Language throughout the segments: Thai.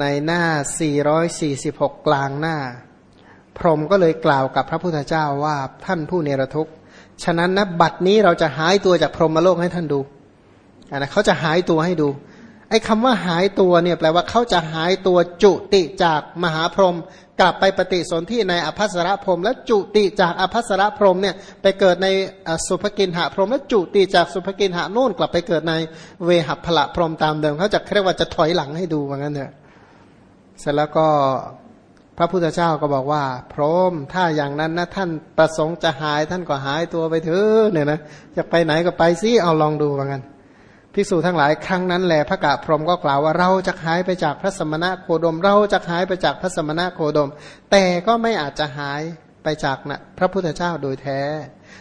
ในหน้า 446 กลางหน้า พรหมก็เลยกล่าวกับพระพุทธเจ้าว่าท่านผู้เนรทุกข์ ฉะนั้นนะบัดนี้เราจะหายตัวจากพรหมโลกให้ท่านดูนะเขาจะหายตัวให้ดู ไอ้คำว่าหายตัวเนี่ยแปลว่าเขาจะหายตัวจุติจากมหาพรหมกลับไปปฏิสนธิในอภัสรพรหมและจุติจากอภัสรพรหมเนี่ยไปเกิดในสุภกินหะพรหมและจุติจากสุภกินหะโน่นกลับไปเกิดในเวหัพละพรหมตามเดิมเขาจะเรียกว่าจะถอยหลังให้ดูว่างั้นเถอะ เสร็จแล้วก็พระพุทธเจ้าก็บอกว่า พรหมถ้าอย่างนั้นนะท่านประสงค์จะหายท่านก็หายตัวไปเถอะเนี่ยนะจะไปไหนก็ไปซิเอาลองดูว่างั้นภิกษุทั้งหลายครั้งนั้นแหลพระกะพรมก็กล่าวว่าเราจะหายไปจากพระสมณะโคดม เราจะหายไปจากพระสมณะโคดม แต่ก็ไม่อาจจะหายไปจากนะพระพุทธเจ้าโดยแท้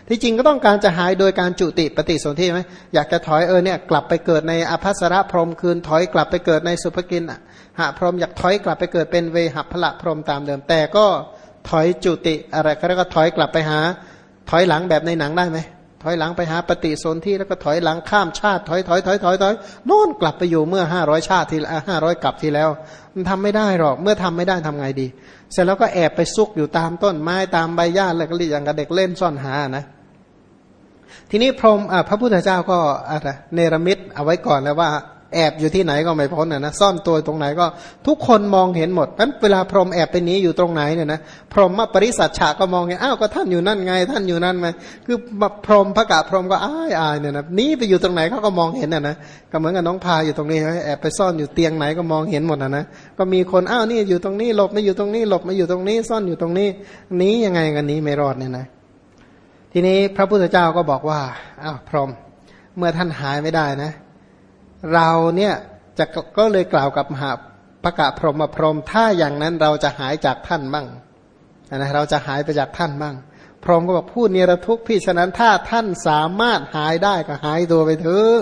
ที่จริงก็ต้องการจะหายโดยการจุติปฏิสนธิไหมอยากจะถอยเออเนี่ยกลับไปเกิดในอภัสรพรหมคืนถอยกลับไปเกิดในสุภกินหะพรหมอยากถอยกลับไปเกิดเป็นเวหพละพรหมตามเดิม แต่ก็ถอยจุติอะไรก็แล้วก็ถอยกลับไปหา ถอยหลังแบบในหนังได้ไหมถอยหลังไปหาปฏิสนธิแล้วก็ถอยหลังข้ามชาติ ถอยถอยถอยถอยถอยโน่นกลับไปอยู่เมื่อห้าร้อยชาติที่ห้าร้อยกลับที่แล้ว มันทำไม่ได้หรอกเมื่อทำไม่ได้ทำไงดี เสร็จแล้วก็แอบไปซุกอยู่ตามต้นไม้ตามใบหญ้าแล้วก็อย่างกับเด็กเล่นซ่อนหานะ ทีนี้พรหมพระพุทธเจ้าก็อะไรเนรมิตเอาไว้ก่อนแล้วว่าแอบอยู่ที่ไหนก็ไม่พ้นนะซ่อนตัวตรงไหนก็ทุกคนมองเห็นหมดนั้นเวลาพรหมแอบไปนี้อยู่ตรงไหนเนี่ยนะพรหมปริสัทฉะก็มองเห็นอ้าวก็ท่านอยู่นั่นไง ท่านอยู่นั่นไหมคือพรหมพระกะพรหมก็อ้ายอายเนี่ยนะนี้ไปอยู่ตรงไหนเขาก็มองเห็นนะนะก็เหมือนกับน้องพาอยู่ตรงนี้แอบไปซ่อนอยู่เตียงไหนก็มองเห็นหมดนะนะก็มีคนอ้าวนี่อยู่ตรงนี้หลบมาอยู่ตรงนี้หลบมาอยู่ตรงนี้ซ่อนอยู่ตรงนี้นี้ยังไงกันนี้ไม่รอดเนี่ยนะ ทีนี้พระพุทธเจ้าก็บอกว่าอ้าวพรหมเมื่อท่านหายไม่ได้นะ เราเนี่ยจะก็เลยกล่าวกับมหาพระกะพรหมพรหมถ้าอย่างนั้นเราจะหายจากท่านบ้างนะเราจะหายไปจากท่านบ้าง พรหมก็บอกพูดเนรทุกข์พี่ฉะนั้นถ้าท่านสามารถหายได้ก็หายตัวไปเถอะ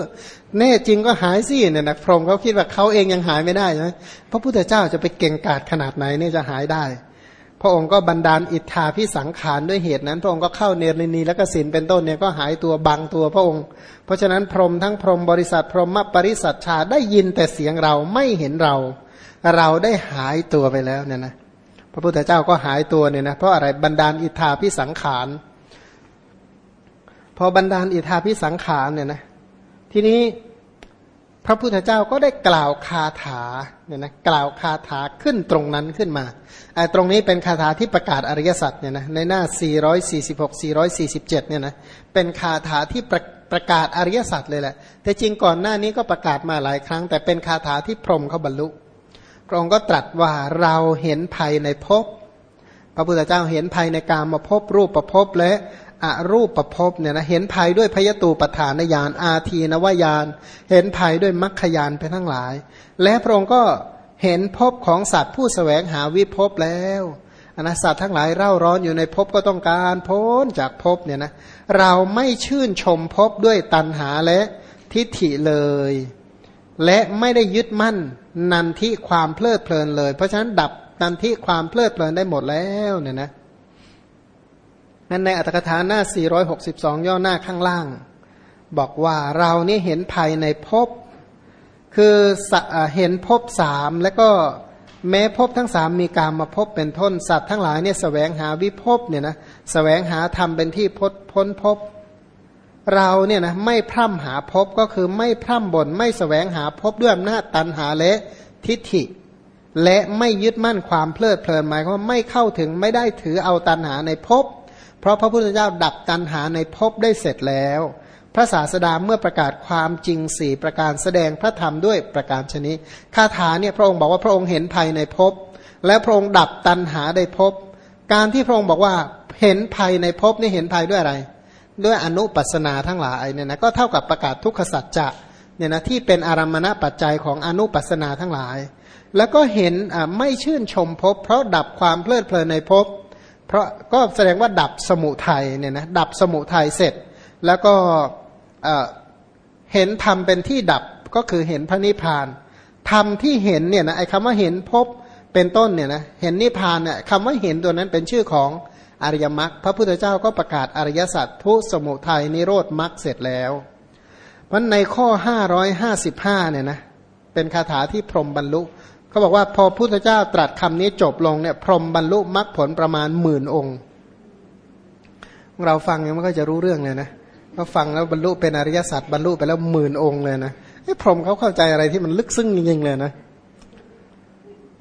แน่จริงก็หายสิเนี่ยนะพรหมเขาคิดว่าเขาเองยังหายไม่ได้นะพระพุทธเจ้าจะไปเก่งกาจขนาดไหนเนี่ยจะหายได้ ระองค์ก็บันดาลอิทธาพิสังขารด้วยเหตุนั้น พระองค์ก็เข้าเนรนีและกสินเป็นต้นเนี่ยก็หายตัวบางตัวพระองค์ เพราะฉะนั้นพรหมทั้งพรหมบริษัทพรหมปริสัทชาได้ยินแต่เสียงเราไม่เห็นเรา เราได้หายตัวไปแล้วเนี่ยนะพระพุทธเจ้าก็หายตัวเนี่ยนะเพราะอะไรบันดาลอิทธาพิสังขารพอบันดาลอิทธาพิสังขารเนี่ยนะทีนี้ พระพุทธเจ้าก็ได้กล่าวคาถาเนี่ยนะกล่าวคาถาขึ้นตรงนั้นขึ้นมาไอ้ตรงนี้เป็นคาถาที่ประกาศอริยสัจเนี่ยนะในหน้า 446 447เนี่ยนะเป็นคาถาที่ประประกาศอริยสัจเลยแหละ แต่จริงก่อนหน้านี้ก็ประกาศมาหลายครั้ง แต่เป็นคาถาที่พรหมเขาบรรลุพระองค์ก็ตรัสว่าเราเห็นภัยในภพพระพุทธเจ้าเห็นภัยในการมาพบรูปประพบและ อรูปประพบเนี่ยนะเห็นภัยด้วยพยตูปฐานญาณอาทีนวายานเห็นภัยด้วยมัคคยานไปทั้งหลาย และพระองค์ก็เห็นภพของสัตว์ผู้สแสวงหาวิภพแล้วอนะสัตว์ทั้งหลายเร่าร้อนอยู่ในภพก็ต้องการพ้นจากภพเนี่ยนะเราไม่ชื่นชมภพด้วยตัณหาและทิฏฐิเลย และไม่ได้ยึดมั่นนันทิความเพลิดเพลินเลย เพราะฉะนั้นดับนันทิความเพลิดเพลินได้หมดแล้วเนี่ยนะ นั้นในอัตถกถาหน้า 462 ย่อหน้าข้างล่าง บอกว่าเรานี่เห็นภัยในภพคือเห็นภพสามแล้วก็แม้ภพทั้งสามมีการมาพบเป็นทนสัตว์ทั้งหลายเนี่ยสแสวงหาวิภพเนี่ยนะสแสวงหาธรรมเป็นที่พ้นพ้นภพเราเนี่ยนะไม่พร่ำหาภพก็คือไม่พร่ำบนไม่สแสวงหาภพด้วยอำนาจตันหาและทิฏฐิ และไม่ยึดมั่นความเพลิดเพลินหมายความว่าไม่เข้าถึงไม่ได้ถือเอาตันหาในภพ เพราะพระพุทธเจ้าดับตันหาในภพได้เสร็จแล้ว พระศาสดาเมื่อประกาศความจริงสี่ประการแสดงพระธรรมด้วยประการชนิดคาถาเนี่ยพระองค์บอกว่าพระองค์เห็นภัยในภพและพระองค์ดับตันหาได้ภพการที่พระองค์บอกว่าเห็นภัยในภพนี่เห็นภัยด้วยอะไร ด้วยอนุปัสนาทั้งหลายเนี่ยนะก็เท่ากับประกาศทุกขสัจจะเนี่ยนะที่เป็นอารมณปัจจัยของอนุปัสนาทั้งหลาย แล้วก็เห็นไม่ชื่นชมภพเพราะดับความเพลิดเพลินในภพ เพราะก็แสดงว่าดับสมุทัยเนี่ยนะดับสมุทัยเสร็จ แล้วก็เห็นธรรมเป็นที่ดับก็คือเห็นพระนิพพานธรรมที่เห็นเนี่ยนะไอ้คำว่าเห็นพบเป็นต้นเนี่ยนะเห็นนิพพานเนี่ยคำว่าเห็นตัวนั้นเป็นชื่อของอริยมรรคพระพุทธเจ้าก็ประกาศอริยสัจทุสมุทัยนิโรธมรรคเสร็จแล้วเพราะในข้อ 555เนี่ยนะเป็นคาถาที่พรหมบรรลุ เขาบอกว่าพอพุทธเจ้าตรัสคำนี้จบลงเนี่ยพรหมบรรลุมรรคผลประมาณหมื่นองค์ เราฟังยังมันก็จะรู้เรื่องเลยนะก็ฟังแล้วบรรลุเป็นอริยสัจบรรลุไปแล้วหมื่นองค์เลยนะไอ้พรหมเขาเข้าใจอะไรที่มันลึกซึ้งจริงๆเลยนะ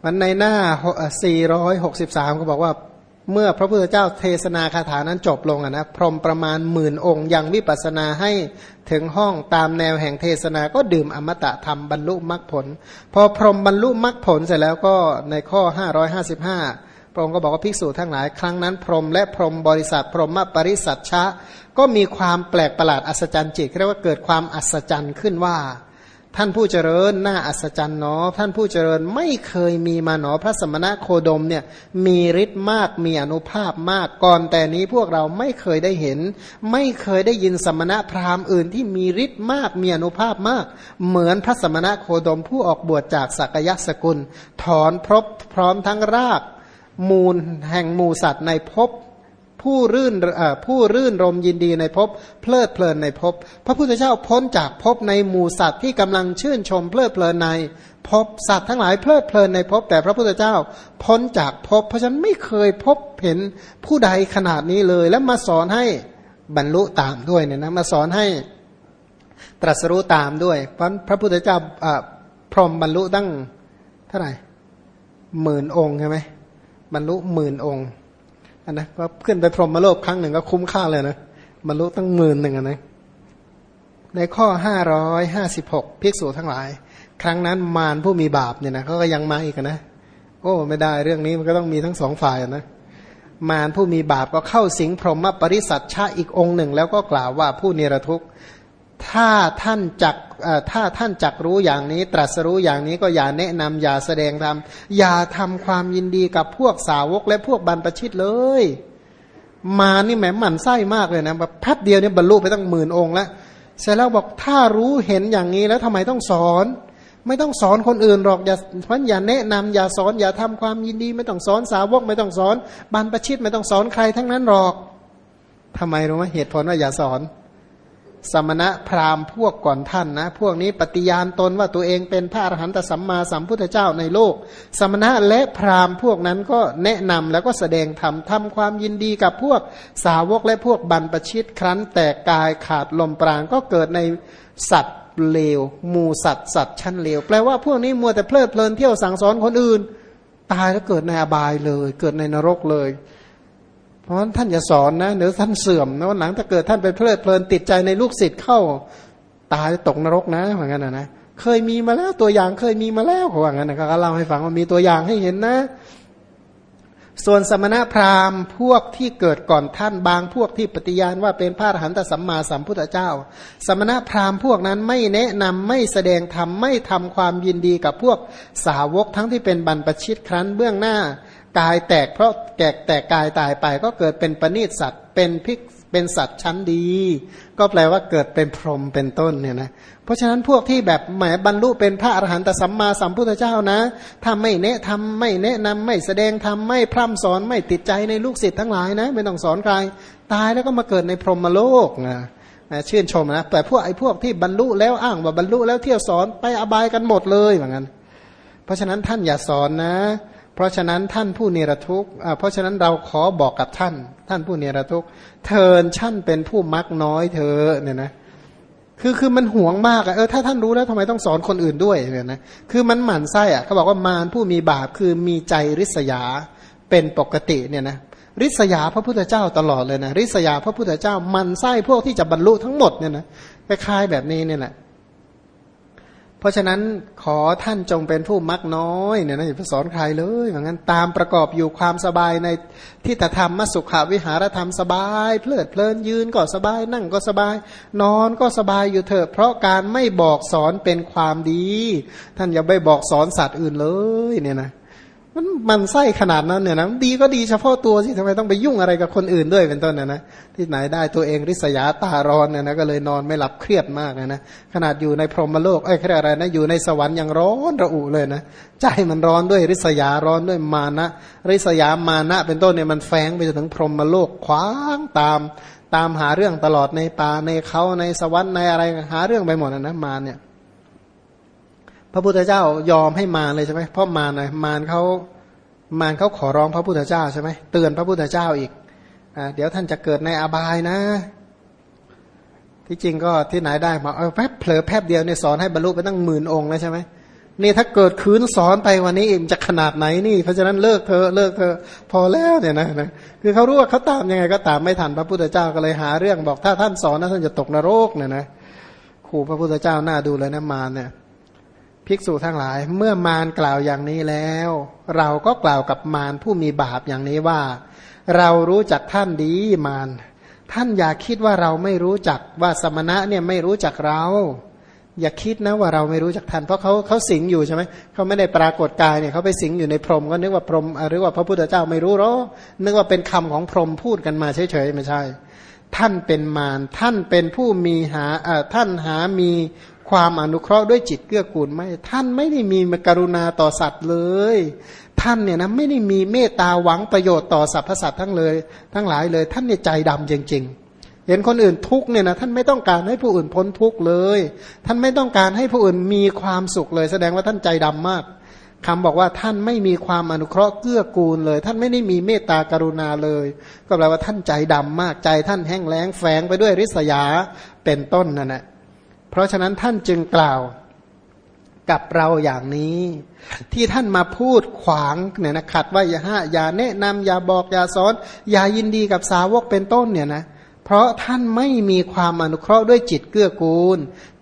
มันในหน้า 463 ก็บอกว่า เมื่อพระพุทธเจ้าเทศนาคาถานั้นจบลงนะพรมประมาณหมื่นองค์ยังวิปัสนาให้ถึงห้องตามแนวแห่งเทศนาก็ดื่มอมตะธรรมบรรลุมรรคผล พอพรมบรรลุมรรคผลเสร็จแล้วก็ในข้อ 555 พระองค์ก็บอกว่าภิกษุทั้งหลายครั้งนั้น พรมและพรมบริษัทพรหมปริสัทชะ ก็มีความแปลกประหลาดอัศจรรย์จิตเรียกว่าเกิดความอัศจรรย์ขึ้นว่า ท่านผู้เจริญน่าอัศจรรย์เนอท่านผู้เจริญไม่เคยมีมาหนอพระสมณะโคดมเนี่ยมีฤทธิ์มากมีอนุภาพมากก่อนแต่นี้พวกเราไม่เคยได้เห็น ไม่เคยได้ยินสมณะพราหมณ์อื่นที่มีฤทธิ์มากมีอนุภาพมาก เหมือนพระสมณะโคดมผู้ออกบวชจากสักยะสกุล ถอนพรบพร้อมทั้งราก มูลแห่งมูสัตว์ในภพ ผู้รื่นผู้รื่นรมยินดีในภพเพลิดเพลินในภพพระพุทธเจ้าพ้นจากภพในหมู่สัตว์ที่กำลังชื่นชมเพลิดเพลินในภพสัตว์ทั้งหลายเพลิดเพลินในภพแต่พระพุทธเจ้าพ้นจากภพเพราะฉะนั้นไม่เคยพบเห็นผู้ใดขนาดนี้เลย แล้วมาสอนให้บรรลุตามด้วยเนี่ยนะมาสอนให้ตรัสรู้ตามด้วยเพราะพระพุทธเจ้าพรหมบรรลุตั้งเท่าไหร่หมื่นองค์ใช่ไหมบรรลุหมื่นองค์ นนะก็ขึ้นไปพรหมโลกครั้งหนึ่งก็คุ้มค่าเลยนะบรรลุตั้งหมื่นหนึ่งนะในข้อห้าร้อยห้าสิบหกภิกษุทั้งหลาย ครั้งนั้นมารผู้มีบาปเนี่ยนะเขาก็ยังมาอีกนะโอ้ไม่ได้เรื่องนี้มันก็ต้องมีทั้งสองฝ่ายนะมารผู้มีบาปก็เข้าสิงพรหมปริสัทชาอีกองค์หนึ่ง แล้วก็กล่าวว่าผู้เนรทุกข์ ถ้าท่านจักถ้าท่านจักรู้อย่างนี้ ตรัสรู้อย่างนี้ก็อย่าแนะนำอย่าแสดงธรรมอย่าทำความยินดีกับพวกสาวกและพวกบรรพชิตเลย มานี่แหมหมันไส้มากเลยนะแบบแป๊บเดียวเนี่ยบรรลุไปตั้งหมื่นองค์แล้วเสร็จแล้วบอกถ้ารู้เห็นอย่างนี้แล้วทำไมต้องสอน ไม่ต้องสอนคนอื่นหรอกอย่าเพราะอย่าแนะนำอย่าสอนอย่าทำความยินดี ไม่ต้องสอนสาวก ไม่ต้องสอนบรรพชิต ไม่ต้องสอนใครทั้งนั้นหรอกทำไมรู้ไหมเหตุผลว่าอย่าสอน สมณะพราหมณ์พวกก่อนท่านนะ พวกนี้ปฏิญาณตนว่าตัวเองเป็นพระอรหันตสัมมาสัมพุทธเจ้าในโลก สมณะและพราหมณ์พวกนั้นก็แนะนำแล้วก็แสดงธรรมทำความยินดีกับพวกสาวกและพวกบรรพชิตครั้นแต่กายขาดลมปราณก็เกิดในสัตว์เลวหมูสัตว์สัตว์ชั้นเลวแปลว่าพวกนี้มัวแต่เพลิดเพลินเที่ยวสั่งสอนคนอื่น ตายแล้วเกิดในอบายเลย เกิดในนรกเลย เพราะฉะนั้นท่านอย่าสอนนะเดี๋ยวท่านเสื่อมนะวันหลังถ้าเกิดท่านไปเพลิดเพลินติดใจในลูกศิษย์เข้าตายตกนรกนะเหมือนกันนะนะเคยมีมาแล้วตัวอย่างเคยมีมาแล้วเขาว่างั้นนะก็เล่าให้ฟังว่ามีตัวอย่างให้เห็นนะ ส่วนสมณพราหมณ์พวกที่เกิดก่อนท่านบางพวกที่ปฏิญาณว่าเป็นพระอรหันตสัมมาสัมพุทธเจ้า สมณพราหมณ์พวกนั้นไม่แนะนำไม่แสดงธรรมไม่ทำความยินดีกับพวกสาวกทั้งที่เป็นบรรพชิตครั้นเบื้องหน้า กายแตกเพราะแกกแตกกายตายไป ก็เกิดเป็นปณิสัตว์เป็นพิกเป็นสัตว์ชั้นดี ก็แปลว่าเกิดเป็นพรหมเป็นต้นเนี่ยนะเพราะฉะนั้นพวกที่แบบแหมบรรลุเป็นพระอรหันตสัมมาสัมพุทธเจ้านะถ้าไม่แนะทำไม่แนะนำไม่แสดงทำไม่พร่ำสอนไม่ติดใจในลูกศิษย์ทั้งหลายนะ ไม่ต้องสอนใคร ตายแล้วก็มาเกิดในพรหมโลกนะชื่นชมนะแต่พวกไอ้พวกที่บรรลุแล้วอ้างว่าบรรลุแล้วเที่ยวสอนไปอบายกันหมดเลยเหมือนกันเพราะฉะนั้นท่านอย่าสอนนะ เพราะฉะนั้นท่านผู้เนรทุกข์เพราะฉะนั้นเราขอบอกกับท่าน ท่านผู้เนรทุกข์เทินชั่นเป็นผู้มักน้อยเธอเนี่ยนะคือคือมันห่วงมากอะเออถ้าท่านรู้แล้วทำไมต้องสอนคนอื่นด้วยเนี่ยนะคือมันหมั่นไส้อะเขาบอกว่ามารผู้มีบาปคือมีใจริษยาเป็นปกติเนี่ยนะริษยาพระพุทธเจ้าตลอดเลยนะริษยาพระพุทธเจ้ามันไส้พวกที่จะบรรลุทั้งหมดเนี่ยนะคล้ายๆแบบนี้เนี่ยแหละ เพราะฉะนั้นขอท่านจงเป็นผู้มักน้อยเนี่ยนะอย่าไปสอนใครเลยอย่างนั้นตามประกอบอยู่ความสบายในทิฏฐธรรมมสุขวิหารธรรมสบาย เพลิดเพลินยืนก็สบายนั่งก็สบาย นอนก็สบายอยู่เถอะ เพราะการไม่บอกสอนเป็นความดี ท่านอย่าไปบอกสอนสัตว์อื่นเลยเนี่ยนะ มันมันไส้ขนาดนั้นเนี่ยนะดีก็ดีเฉพาะตัวสิทำไมต้องไปยุ่งอะไรกับคนอื่นด้วยเป็นต้นนะนะที่ไหนได้ตัวเองริษยาตาร้อนเนี่ยนะก็เลยนอนไม่หลับเครียดมากนะนะขนาดอยู่ในพรหมโลกไอ้แค่อะไรนะอยู่ในสวรรค์ยังร้อนระอุเลยนะใจมันร้อนด้วยริษยาร้อนด้วยมานะ ริษยามานะ เป็นต้นเนี่ยมันแฝงไปจนถึงพรหมโลกคว้างตาม ตามหาเรื่องตลอดในป่าในเขาในสวรรค์ในอะไรหาเรื่องไปหมดนะนะมาเนี่ย พระพุทธเจ้ายอมให้มารเลยใช่ไหมเพราะมารนะมารเขามารเขาขอร้องพระพุทธเจ้าใช่ไหมเตือนพระพุทธเจ้าอีกอ่าเดี๋ยวท่านจะเกิดในอบายนะ ที่จริงก็ที่ไหนได้มาเอาแป๊บเผลอแป๊บเดียวเนี่ยสอนให้บรรลุไปตั้งหมื่นองค์แล้วใช่ไหมนี่ถ้าเกิดคืนสอนไปวันนี้จะขนาดไหนนี่ เพราะฉะนั้นเลิกเธอเลิกเธอพอแล้วเนี่ยนะนะคือเขารู้ว่าเขาตามยังไงก็ตามไม่ทันพระพุทธเจ้าก็เลยหาเรื่องบอกถ้าท่านสอนนะท่านจะตกนรกเนี่ยนะครูพระพุทธเจ้าหน่าดูเลยนะมารเนี่ย ภิกษุทั้งหลาย เมื่อมารกล่าวอย่างนี้แล้ว เราก็กล่าวกับมารผู้มีบาปอย่างนี้ว่า เรารู้จักท่านดีมารท่านอย่าคิดว่าเราไม่รู้จักว่าสมณะเนี่ยไม่รู้จักเรา อย่าคิดนะว่าเราไม่รู้จักท่านเพราะเขาเขาสิงอยู่ใช่ไหมเขาไม่ได้ปรากฏกายเนี่ยเขาไปสิงอยู่ในพรหมก็นึกว่าพรหมหรือว่าพระพุทธเจ้าไม่รู้หรอนึกว่าเป็นคำของพรหมพูดกันมาเฉยๆไม่ใช่ ท่านเป็นมารท่านเป็นผู้มีหาท่านหามี ความอนุเคราะห์ด้วยจิตเกื้อกูลไม่ ท่านไม่ได้มีกรุณาต่อสัตว์เลย ท่านเนี่ยนะไม่ได้มีเมตตาหวังประโยชน์ต่อสรรพสัตว์ทั้งเลย ทั้งหลายเลย ท่านเนี่ยใจดำจริง ๆ เห็นคนอื่นทุกเนี่ยนะท่านไม่ต้องการให้ผู้อื่นพ้นทุกข์เลย ท่านไม่ต้องการให้ผู้อื่นมีความสุขเลย แสดงว่าท่านใจดำมากคำบอกว่าท่านไม่มีความอนุเคราะห์เกื้อกูลเลย ท่านไม่ได้มีเมตตากรุณาเลย ก็แปลว่าท่านใจดำมากใจท่านแห้งแล้งแฝงไปด้วยริษยาเป็นต้นนั่นแหละ เพราะฉะนั้นท่านจึงกล่าวกับเราอย่างนี้ ที่ท่านมาพูดขวางเนี่ยนะขัดว่าอย่าห้าอย่าแนะนำอย่าบอกอย่าสอนอย่ายินดีกับสาวกเป็นต้นเนี่ยนะเพราะท่านไม่มีความอนุเคราะห์ด้วยจิตเกื้อกูล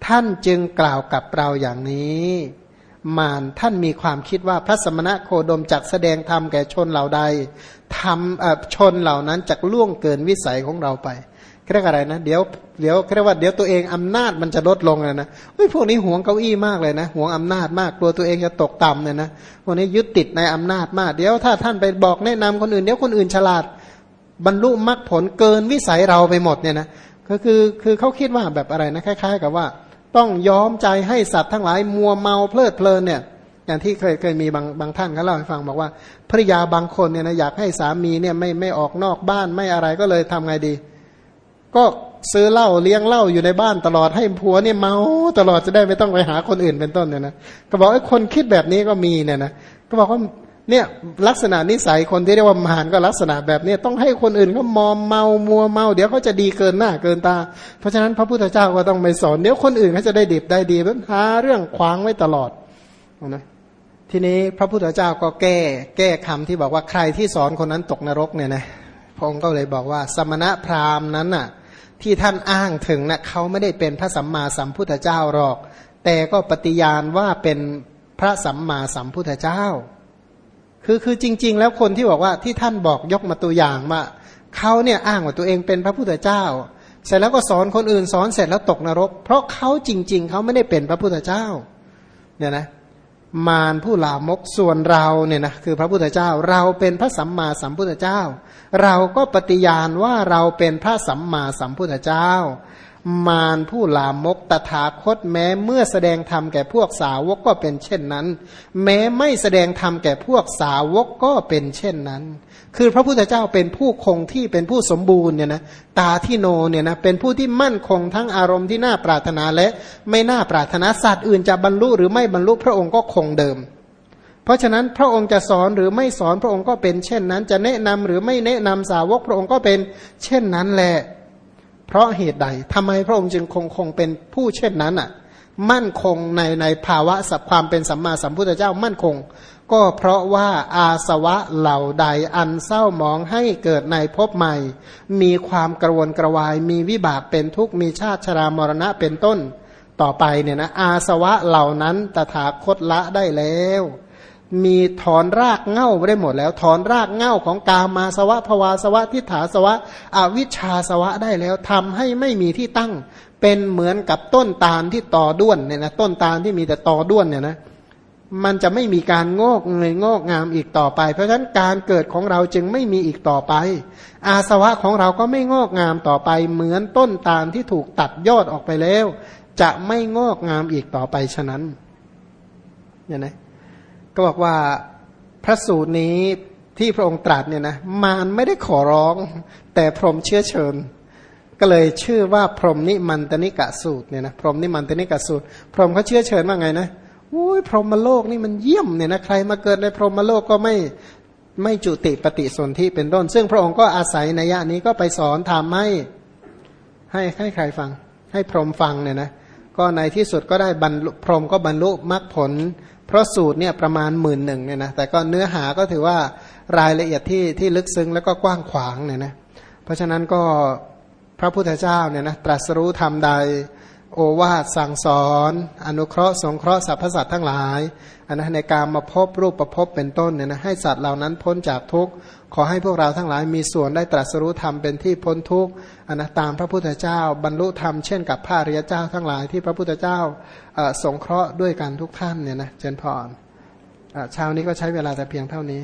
ท่านจึงกล่าวกับเราอย่างนี้มานท่านมีความคิดว่าพระสมณะโคดมจักแสดงธรรมแก่ชนเหล่าใดทำชนเหล่านั้นจักล่วงเกินวิสัยของเราไป เรียกอะไรนะเดี๋ยวเดี๋ยวเรียกว่าเดี๋ยวตัวเองอำนาจมันจะลดลงเลยนะเฮ้ยพวกนี้หวงเก้าอี้มากเลยนะหวงอำนาจมากกลัวตัวเองจะตกต่ำเนี่ยนะพวกนี้ยึดติดในอำนาจมากเดี๋ยวถ้าท่านไปบอกแนะนำคนอื่นเดี๋ยวคนอื่นฉลาด บรรลุมรรคผลเกินวิสัยเราไปหมดเนี่ยนะก็คือคือเขาคิดว่าแบบอะไรนะคล้าย ๆ กับว่า ต้องยอมใจให้สัตว์ทั้งหลายมัวเมาเพลิดเพลินเนี่ยอย่างที่เคยเคยมีบางบางท่านเขาเล่าให้ฟังบอกว่าภริยาบางคนเนี่ยนะอยากให้สามีเนี่ยไม่ไม่ออกนอกบ้านไม่อะไรก็เลยทำไงดี ก็ซื้อเหล้าเลี้ยงเหล้าอยู่ในบ้านตลอดให้ผัวเนี่ยเมาตลอดจะได้ไม่ต้องไปหาคนอื่นเป็นต้นเนี่ยนะก็บอกไอ้คนคิดแบบนี้ก็มีเนี่ยนะก็บอกว่าเนี่ยลักษณะนิสัยคนที่เรียกว่ามารก็ลักษณะแบบนี้ต้องให้คนอื่นเขามอมเมามัวเมาเดี๋ยวเขาจะดีเกินหน้าเกินตา เพราะฉะนั้นพระพุทธเจ้าก็ต้องไปสอนเดี๋ยวคนอื่นเขาจะได้ดีได้ดีเพหาเรื่องขวางไว้ตลอดนะทีนี้พระพุทธเจ้าก็แก้แก้คำที่บอกว่าใครที่สอนคนนั้นตกนรกเนี่ยนะพระองค์ก็เลยบอกว่าสมณะพราหมณ์นั้นน่ะ ที่ท่านอ้างถึงนะเขาไม่ได้เป็นพระสัมมาสัมพุทธเจ้าหรอก แต่ก็ปฏิญาณว่าเป็นพระสัมมาสัมพุทธเจ้า คือคือจริง ๆ แล้วคนที่บอกว่าที่ท่านบอกยกมาตัวอย่างว่าเขาเนี่ยอ้างว่าตัวเองเป็นพระพุทธเจ้า เสร็จแล้วก็สอนคนอื่นสอนเสร็จแล้วตกนรก เพราะเขาจริง ๆเขาไม่ได้เป็นพระพุทธเจ้า เนี่ยนะ มารผู้ลามกส่วนเราเนี่ยนะคือพระพุทธเจ้าเราเป็นพระสัมมาสัมพุทธเจ้า เราก็ปฏิญาณว่าเราเป็นพระสัมมาสัมพุทธเจ้า มารผู้ลามกตถาคตแม้เมื่อแสดงธรรมแก่พวกสาวกก็เป็นเช่นนั้น แม้ไม่แสดงธรรมแก่พวกสาวกก็เป็นเช่นนั้น คือพระพุทธเจ้าเป็นผู้คงที่เป็นผู้สมบูรณ์เนี่ยนะตาที่โนเนี่ยนะเป็นผู้ที่มั่นคงทั้งอารมณ์ที่น่าปรารถนาและไม่น่าปรารถนาสัตว์อื่นจะบรรลุหรือไม่บรรลุพระองค์ก็คงเดิมเพราะฉะนั้นพระองค์จะสอนหรือไม่สอนพระองค์ก็เป็นเช่นนั้น จะแนะนำหรือไม่แนะนำสาวกพระองค์ก็เป็นเช่นนั้นแหละ เพราะเหตุใดทำไมพระองค์จึงคงคงเป็นผู้เช่นนั้นอะ มั่นคงในในภาวะสัพความเป็นสัมมาสัมพุทธเจ้ามั่นคง ก็เพราะว่าอาสวะเหล่าใดอันเศร้ามองให้เกิดในภพใหม่ มีความกระวนกระวาย มีวิบากเป็นทุกข์มีชาติชรามรณะเป็นต้น ต่อไปเนี่ยนะอาสวะเหล่านั้นตถาคตละได้แล้ว มีถอนรากเง่าได้หมดแล้ว ถอนรากเง่าของกามาสวะภวาสวะทิฏฐาสวะ อวิชชาสวะได้แล้วทำให้ไม่มีที่ตั้ง เป็นเหมือนกับต้นตาลที่ต่อด้วนเนี่ยนะต้นตาลที่มีแต่ต่อด้วนเนี่ยนะมันจะไม่มีการงอกเงยงอกงามอีกต่อไป เพราะฉะนั้นการเกิดของเราจึงไม่มีอีกต่อไป อาสวะของเราก็ไม่งอกงามต่อไป เหมือนต้นตาลที่ถูกตัดยอดออกไปแล้ว จะไม่งอกงามอีกต่อไปฉะนั้นเนี่ยนะ ก็บอกว่าพระสูตรนี้ที่พระองค์ตรัสเนี่ยนะมารไม่ได้ขอร้อง แต่พรหมเชื้อเชิญ ก็เลยชื่อว่าพรหมนิมันตนิกะสูตรเนี่ยนะพรหมนิมันตนิกะสูตร พรหมเขาเชื้อเชิญว่าไงนะอุ้ยพรหมโลกนี่มันเยี่ยมเนี่ยนะใครมาเกิดในพรหมโลกก็ไม่ไม่จุติปฏิสนธิเป็นต้น ซึ่งพระองค์ก็อาศัยในยะนี้ก็ไปสอนทำให้ให้ให้ใครฟัง ให้พรหมฟังเนี่ยนะก็ในที่สุดก็ได้บรรลุพรหมก็บรรลุมรรคผล เพราะสูตรเนี่ยประมาณหมื่นหนึ่งเนี่ยนะแต่ก็เนื้อหาก็ถือว่ารายละเอียดที่ที่ลึกซึ้งแล้วก็กว้างขวางเนี่ยนะเพราะฉะนั้นก็พระพุทธเจ้าเนี่ยนะตรัสรู้ธรรมใด โอวาทสั่งสอน อนุเคราะห์สงเคราะห์สรรพสัตว์ทั้งหลายอันนะในการมาพบรูปประพบเป็นต้นเนี่ยนะให้สัตว์เหล่านั้นพ้นจากทุกข์ขอให้พวกเราทั้งหลายมีส่วนได้ตรัสรู้ธรรมเป็นที่พ้นทุกข์อันนะตามพระพุทธเจ้า บรรลุธรรมเช่นกับพระริยเจ้าทั้งหลายที่พระพุทธเจ้าสงเคราะห์ด้วยกันทุกท่านเนี่ยนะเจนพรเช้านี้ก็ใช้เวลาแต่เพียงเท่านี้